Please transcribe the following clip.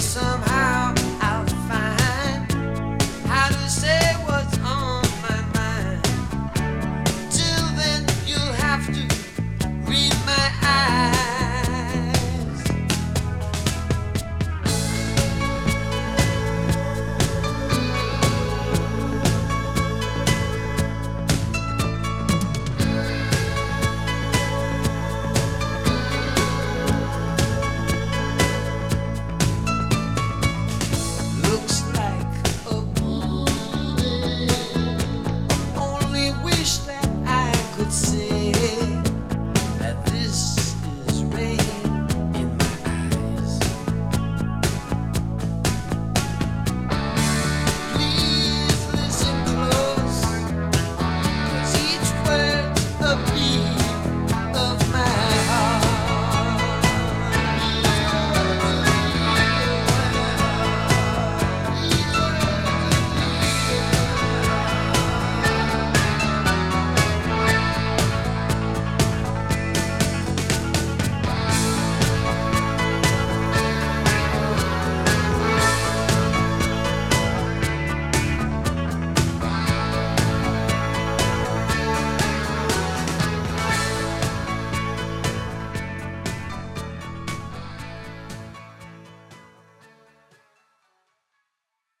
somehow.